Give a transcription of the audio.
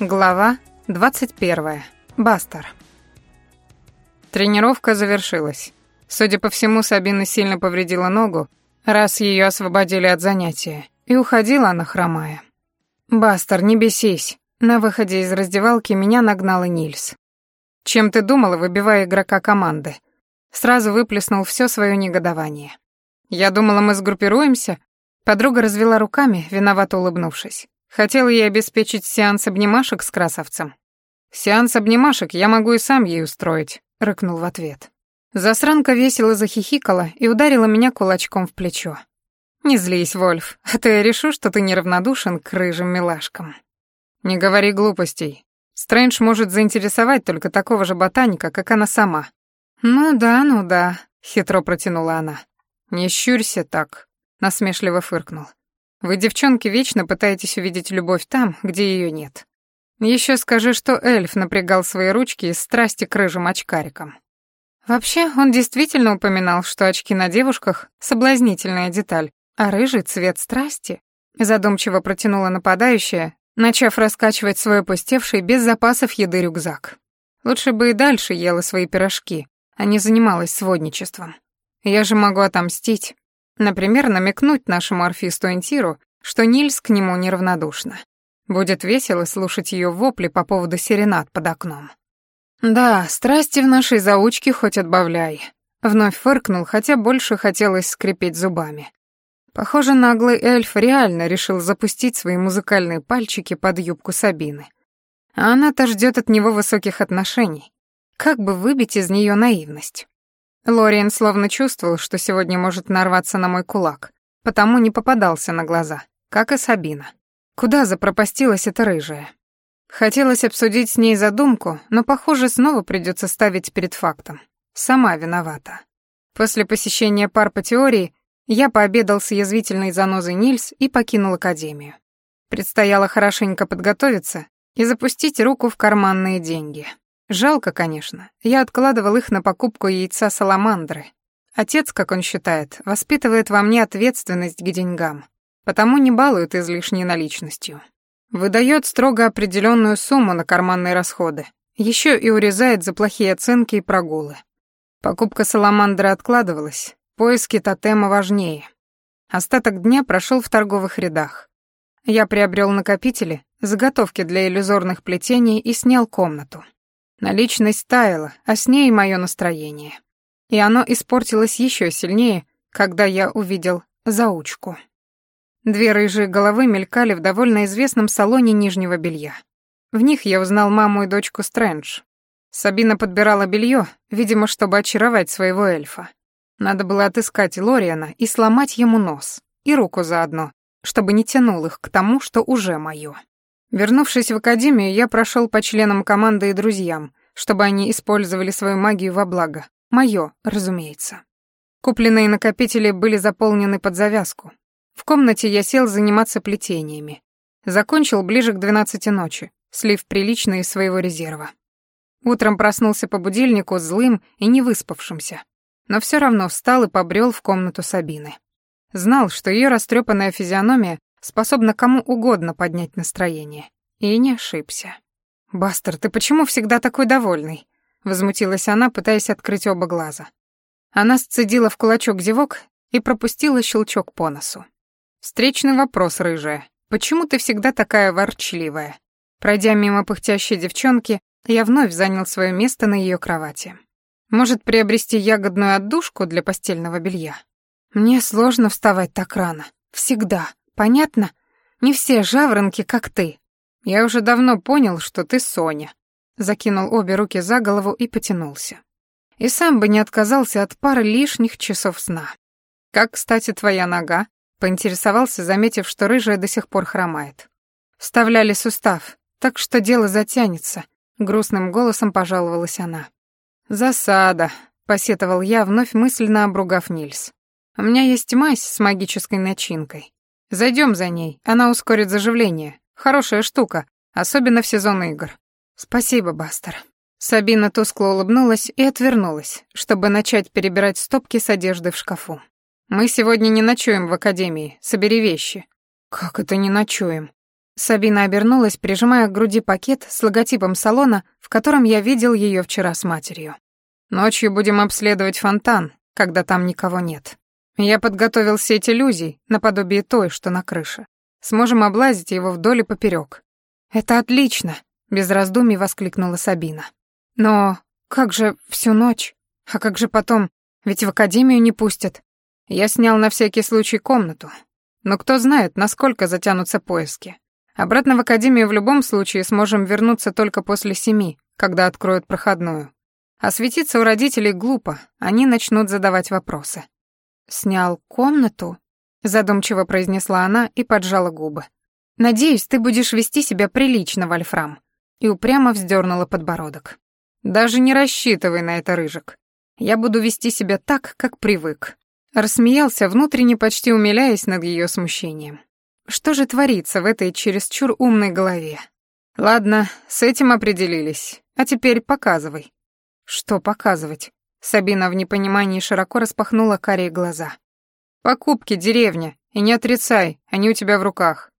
Глава 21. Бастер. Тренировка завершилась. Судя по всему, Сабина сильно повредила ногу, раз ее освободили от занятия, и уходила она хромая. «Бастер, не бесись». На выходе из раздевалки меня нагнала Нильс. «Чем ты думала, выбивая игрока команды?» Сразу выплеснул все свое негодование. «Я думала, мы сгруппируемся?» Подруга развела руками, виновато улыбнувшись. Хотела ей обеспечить сеанс обнимашек с красавцем. «Сеанс обнимашек я могу и сам ей устроить», — рыкнул в ответ. Засранка весело захихикала и ударила меня кулачком в плечо. «Не злись, Вольф, а то я решу, что ты неравнодушен к рыжим милашкам». «Не говори глупостей. Стрэндж может заинтересовать только такого же ботаника, как она сама». «Ну да, ну да», — хитро протянула она. «Не щурься так», — насмешливо фыркнул. Вы, девчонки, вечно пытаетесь увидеть любовь там, где ее нет. Еще скажи, что эльф напрягал свои ручки из страсти к рыжим очкарикам. Вообще, он действительно упоминал, что очки на девушках — соблазнительная деталь, а рыжий — цвет страсти. Задумчиво протянула нападающая, начав раскачивать свой опустевший без запасов еды рюкзак. Лучше бы и дальше ела свои пирожки, а не занималась сводничеством. Я же могу отомстить. Например, намекнуть нашему орфисту Энтиру, что Нильс к нему неравнодушна. Будет весело слушать ее вопли по поводу серенад под окном. «Да, страсти в нашей заучке хоть отбавляй», — вновь фыркнул, хотя больше хотелось скрипеть зубами. Похоже, наглый эльф реально решил запустить свои музыкальные пальчики под юбку Сабины. А она-то ждет от него высоких отношений. Как бы выбить из нее наивность? Лориен словно чувствовал, что сегодня может нарваться на мой кулак, потому не попадался на глаза, как и Сабина. Куда запропастилась эта рыжая? Хотелось обсудить с ней задумку, но, похоже, снова придется ставить перед фактом. Сама виновата. После посещения пар по теории я пообедал с язвительной занозой Нильс и покинул академию. Предстояло хорошенько подготовиться и запустить руку в карманные деньги. Жалко, конечно. Я откладывал их на покупку яйца саламандры. Отец, как он считает, воспитывает во мне ответственность к деньгам, потому не балует излишней наличностью. Выдает строго определенную сумму на карманные расходы, еще и урезает за плохие оценки и прогулы. Покупка саламандры откладывалась, поиски тотема важнее. Остаток дня прошел в торговых рядах. Я приобрел накопители, заготовки для иллюзорных плетений и снял комнату. Наличность таяла, а с ней мое настроение. И оно испортилось еще сильнее, когда я увидел заучку. Две рыжие головы мелькали в довольно известном салоне нижнего белья. В них я узнал маму и дочку Стрэндж. Сабина подбирала белье, видимо, чтобы очаровать своего эльфа. Надо было отыскать Лориана и сломать ему нос, и руку заодно, чтобы не тянул их к тому, что уже моё. Вернувшись в академию, я прошел по членам команды и друзьям, чтобы они использовали свою магию во благо. Моё, разумеется. Купленные накопители были заполнены под завязку. В комнате я сел заниматься плетениями. Закончил ближе к двенадцати ночи, слив прилично из своего резерва. Утром проснулся по будильнику злым и невыспавшимся, но все равно встал и побрел в комнату Сабины. Знал, что ее растрепанная физиономия способна кому угодно поднять настроение. И не ошибся. «Бастер, ты почему всегда такой довольный?» — возмутилась она, пытаясь открыть оба глаза. Она сцедила в кулачок зевок и пропустила щелчок по носу. «Встречный вопрос, рыжая. Почему ты всегда такая ворчливая?» Пройдя мимо пыхтящей девчонки, я вновь занял свое место на ее кровати. «Может, приобрести ягодную отдушку для постельного белья?» «Мне сложно вставать так рано. Всегда», Понятно? Не все жаворонки, как ты. Я уже давно понял, что ты Соня. Закинул обе руки за голову и потянулся. И сам бы не отказался от пары лишних часов сна. Как, кстати, твоя нога? Поинтересовался, заметив, что рыжая до сих пор хромает. Вставляли сустав, так что дело затянется. Грустным голосом пожаловалась она. «Засада», — посетовал я, вновь мысленно обругав Нильс. «У меня есть мазь с магической начинкой. Зайдем за ней, она ускорит заживление. Хорошая штука, особенно в сезон игр. Спасибо, Бастер. Сабина тускло улыбнулась и отвернулась, чтобы начать перебирать стопки с одеждой в шкафу. Мы сегодня не ночуем в академии. Собери вещи. Как это не ночуем? Сабина обернулась, прижимая к груди пакет с логотипом салона, в котором я видел ее вчера с матерью. «Ночью будем обследовать фонтан, когда там никого нет. Я подготовил сеть иллюзий, наподобие той, что на крыше. Сможем облазить его вдоль и поперек. «Это отлично!» — без раздумий воскликнула Сабина. «Но как же всю ночь? А как же потом? Ведь в академию не пустят. Я снял на всякий случай комнату. Но кто знает, насколько затянутся поиски. Обратно в академию в любом случае сможем вернуться только после семи, когда откроют проходную. А светиться у родителей глупо, они начнут задавать вопросы. «Снял комнату?» — задумчиво произнесла она и поджала губы. «Надеюсь, ты будешь вести себя прилично, Вольфрам», и упрямо вздернула подбородок. «Даже не рассчитывай на это, Рыжик. Я буду вести себя так, как привык». Рассмеялся, внутренне почти умиляясь над ее смущением. Что же творится в этой чересчур умной голове? Ладно, с этим определились. А теперь показывай. Что показывать? Сабина в непонимании широко распахнула карие глаза. Покупки, деревня. И не отрицай, они у тебя в руках.